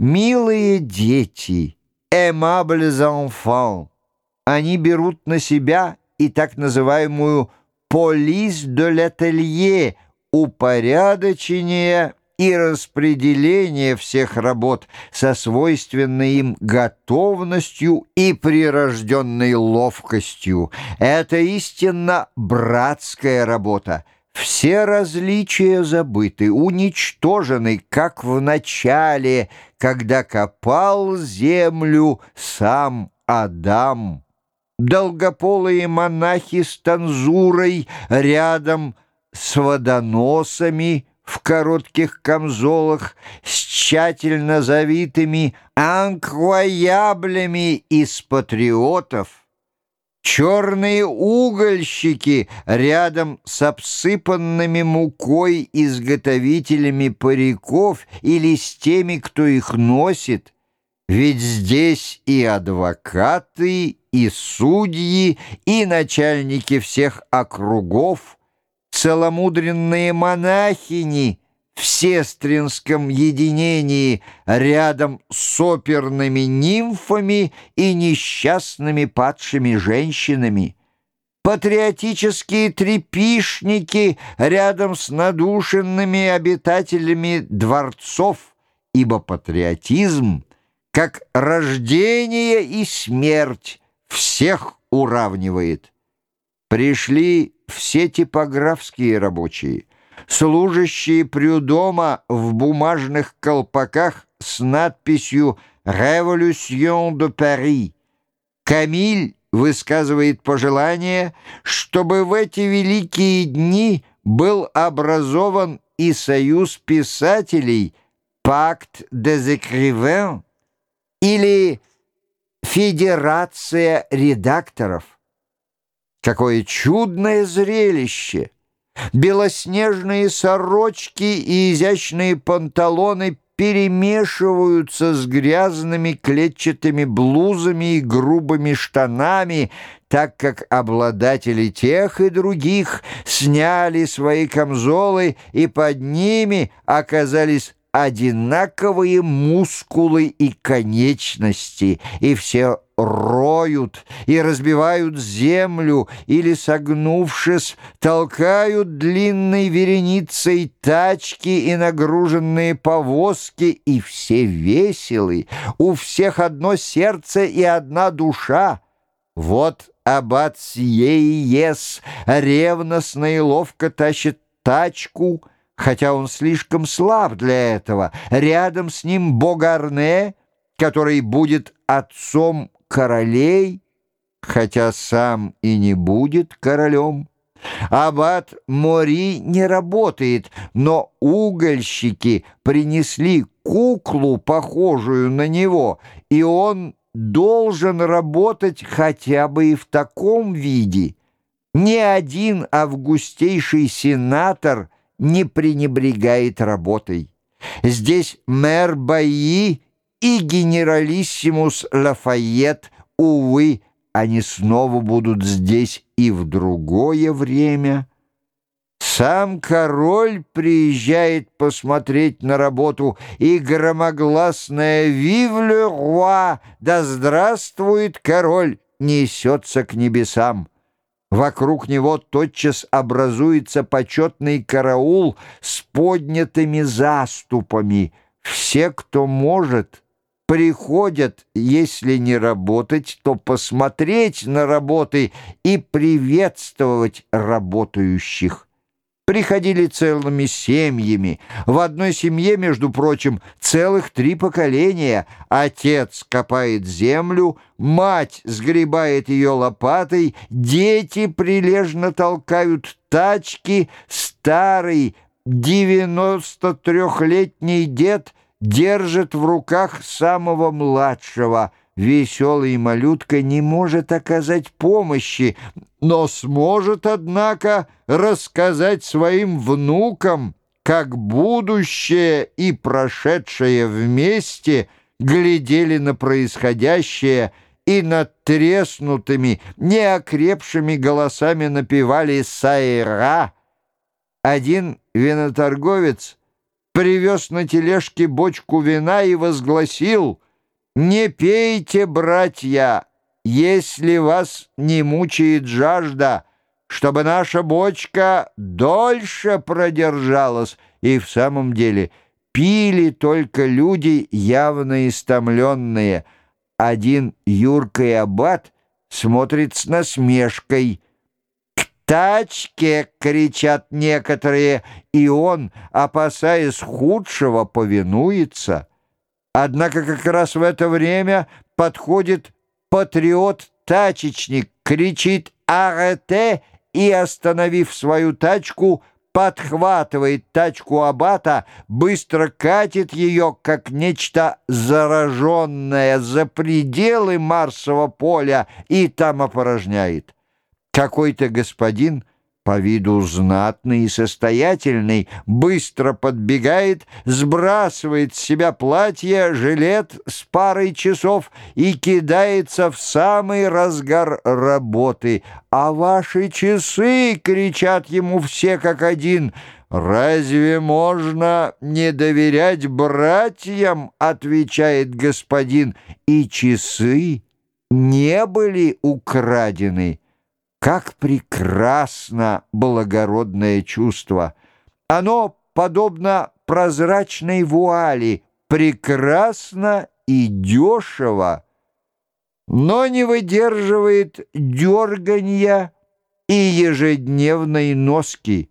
Милые дети, aimables enfants, они берут на себя и так называемую «полис de l'atelier» упорядочение и распределение всех работ со свойственной им готовностью и прирожденной ловкостью. Это истинно братская работа. Все различия забыты, уничтожены, как в начале, когда копал землю сам Адам. Долгополые монахи с танзурой рядом с водоносами в коротких камзолах, с тщательно завитыми анквояблями из патриотов, черные угольщики рядом с обсыпанными мукой изготовителями париков или с теми, кто их носит, ведь здесь и адвокаты, и судьи, и начальники всех округов — целомудренные монахини в сестринском единении рядом с оперными нимфами и несчастными падшими женщинами, патриотические трепишники рядом с надушенными обитателями дворцов, ибо патриотизм, как рождение и смерть, всех уравнивает. Пришли все типографские рабочие, служащие Прюдома в бумажных колпаках с надписью «Révolution de Paris». Камиль высказывает пожелание, чтобы в эти великие дни был образован и союз писателей «Пакт des écrivains» или «Федерация редакторов». Какое чудное зрелище! Белоснежные сорочки и изящные панталоны перемешиваются с грязными клетчатыми блузами и грубыми штанами, так как обладатели тех и других сняли свои камзолы и под ними оказались одинаковые мускулы и конечности, и все роют и разбивают землю или, согнувшись, толкают длинной вереницей тачки и нагруженные повозки, и все веселы, у всех одно сердце и одна душа. Вот аббат Сиеес ревностно и ловко тащит тачку, хотя он слишком слаб для этого. Рядом с ним Богарне, который будет отцом королей, хотя сам и не будет королем. Аббат Мори не работает, но угольщики принесли куклу, похожую на него, и он должен работать хотя бы и в таком виде. Ни один августейший сенатор не пренебрегает работой. Здесь мэр Баи и генералиссимус Лафайет, увы, они снова будут здесь и в другое время. Сам король приезжает посмотреть на работу, и громогласное «Вив ле! Да здравствует король!» несется к небесам. Вокруг него тотчас образуется почетный караул с поднятыми заступами. Все, кто может, приходят, если не работать, то посмотреть на работы и приветствовать работающих. Приходили целыми семьями. В одной семье, между прочим, целых три поколения. Отец копает землю, мать сгребает ее лопатой, дети прилежно толкают тачки, старый девяносто трехлетний дед — держит в руках самого младшего. Веселый малютка не может оказать помощи, но сможет, однако, рассказать своим внукам, как будущее и прошедшее вместе глядели на происходящее и над треснутыми, неокрепшими голосами напевали «Сайра». Один виноторговец — привез на тележке бочку вина и возгласил «Не пейте, братья, если вас не мучает жажда, чтобы наша бочка дольше продержалась». И в самом деле пили только люди явно истомленные. Один Юрка и Аббат смотрит с насмешкой – тачке!» — кричат некоторые, и он, опасаясь худшего, повинуется. Однако как раз в это время подходит патриот-тачечник, кричит «Арете!» и, остановив свою тачку, подхватывает тачку Абата, быстро катит ее, как нечто зараженное за пределы Марсового поля и там опорожняет. Какой-то господин, по виду знатный и состоятельный, быстро подбегает, сбрасывает с себя платье, жилет с парой часов и кидается в самый разгар работы. «А ваши часы!» — кричат ему все как один — «Разве можно не доверять братьям?» — отвечает господин. «И часы не были украдены». Как прекрасно благородное чувство! Оно, подобно прозрачной вуали, прекрасно и дешево, но не выдерживает дерганья и ежедневной носки.